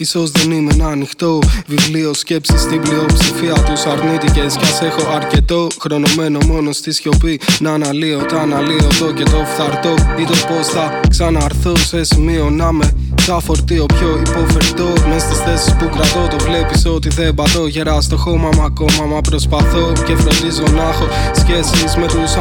Ίσως δεν είμαι ένα ανοιχτό βιβλίο σκέψης στην πλειοψηφία τους αρνήτικε. Κι ας έχω αρκετό χρονωμένο μόνο στη σιωπή. Να αναλύω τα αναλύω και το φθαρτό. Ή το πώς θα ξαναρθώ σε σημείο να με Σαν φορτίο πιο υποφερτό μες στις θέσεις που κρατώ το βλέπεις ότι δεν πατώ γερά στο χώμα μα ακόμα μα προσπαθώ και φροντίζω να έχω σχέσεις με τους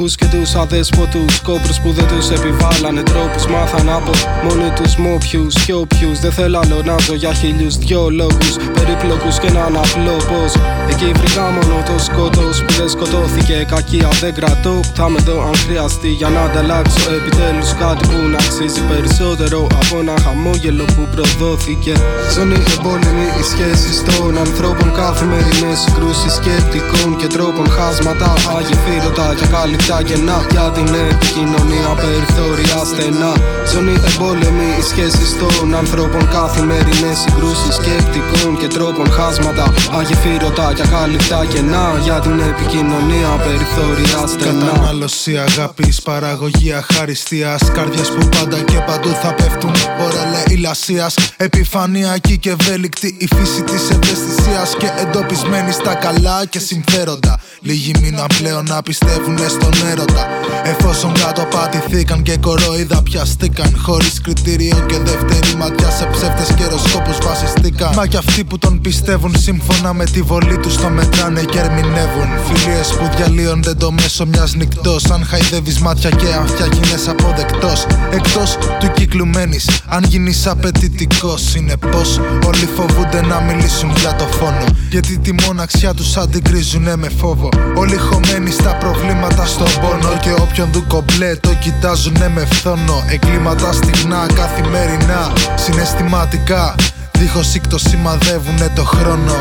ανθρώπους και τους αδέσποτους κόπρου που δεν τους επιβάλλανε τρόπους. μάθαν από μόνοι τους μόπιους και όποιους δεν θέλω άλλο να ζω για χίλιους δυο λόγους περίπλοκους και έναν απλό πώς εκεί βρήκα μόνο το σκότος που δεν σκοτώθηκε κακία δεν κρατώ θα με δω αν χρειαστεί για να ανταλλάξω επιτέλους κάτι που να αξίζει περισσότερο από ένα χαμόγελο που προδόθηκε. Ζώνη εμπόλεμη οι σχέσει των ανθρώπων. Καθημερινές συγκρούσεις σκεπτικών και τρόπων. Χάσματα, αγεφύρωτα και κάλυπτα κενά. Για την επικοινωνία, περιθώρια στενά. Ζώνη εμπόλεμη οι σχέσει των ανθρώπων. Καθημερινές συγκρούσεις σκεπτικών και τρόπων. Χάσματα, αγεφύρωτα και κάλυπτα κενά. Για την επικοινωνία, περιθώρια στενά. Κατανάλωση αγάπης, παραγωγή αχαριστία. Καρδιές που πάντα και παντού θα πέφτουν Ωρελέ ηλασίας, επιφανειακή και ευέλικτη η φύση της ευαισθησίας και εντοπισμένη στα καλά και συμφέροντα. Λίγοι μήνα πλέον να πιστεύουν στον έρωτα. Εφόσον κάτω πατηθήκαν και κοροϊδά πιαστήκαν. Χωρίς κριτήριο και δεύτερη ματιά σε ψεύτες και εροσκόπου βασιστήκαν. Μα κι αυτοί που τον πιστεύουν σύμφωνα με τη βολή τους το μετράνε και ερμηνεύουν. Φιλίες που διαλύονται το μέσο μιας νυχτός. Αν χαϊδεύεις μάτια και αυτιά γίνε αποδεκτός. Εκτός του κύκλου μένεις. Αν γίνεις απαιτητικός, είναι πω όλοι φοβούνται να μιλήσουν για το φόνο. Γιατί τη μοναξιά τους αντικρίζουνε με φόβο. Όλοι χωμένοι στα προβλήματα στον πόνο. Και όποιον δου κομπλέ το κοιτάζουνε με φθόνο. Εγκλήματα στιγνά καθημερινά, συναισθηματικά. Δίχως σύκτο σημαδεύουνε το χρόνο.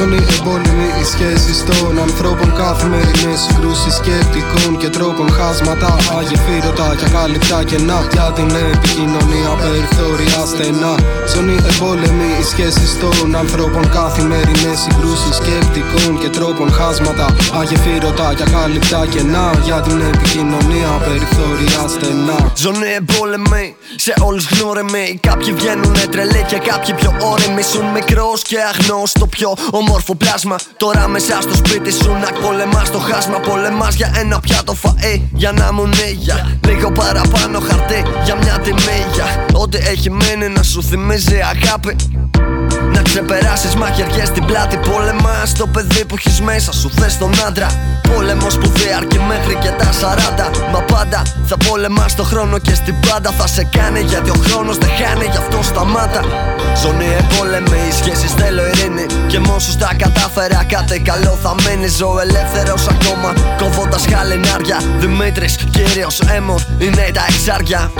Ζώνη εμπόλεμη οι σχέσεις των ανθρώπων. Καθημερινές συγκρούσεις σκεπτικών και τρόπων. Χάσματα, αγεφύρωτα και ακάλυπτα κενά. Για την επικοινωνία, περιθώρια στενά. Ζώνη εμπόλεμη οι σχέσεις των ανθρώπων. Καθημερινές συγκρούσεις σκεπτικών και τρόπων. Χάσματα, αγεφύρωτα και ακάλυπτα κενά. Για την επικοινωνία, περιθώρια στενά. Ζώνη εμπόλεμη σε όλους γνώρεμοι. Κάποιοι βγαίνουν τρελοί και κάποιοι πιο όρεμοι. Σου μικρός και αγνός το πιο όμορφο πλάσμα. Τώρα μέσα στο σπίτι σου να πολεμάς το χάσμα. Πολεμάς για ένα πιάτο φαΐ. Για να μου νύγια. Λίγο παραπάνω χαρτί για μια τιμή. Για ό,τι έχει μείνει να σου θυμίζει αγάπη. Να ξεπεράσεις μαχαιριές στην πλάτη. Πόλεμα στο παιδί που έχεις μέσα σου. Θες τον άντρα. Πόλεμος που διαρκεί μέχρι και τα 40. Μα πάντα θα πόλεμα στο χρόνο και στην πάντα θα σε κάνει. Γιατί ο χρόνος δεν χάνει, γι' αυτό σταμάτα. Ζωνή εμπόλεμη, οι σχέσεις θέλω ειρήνη. Και μόνο τα κατάφερα κάτι καλό θα μείνει. Ζω ελεύθερο ακόμα. Κόβοντα χαλινάρια. Δημήτρης, κύριος έμορ είναι τα εξάρια.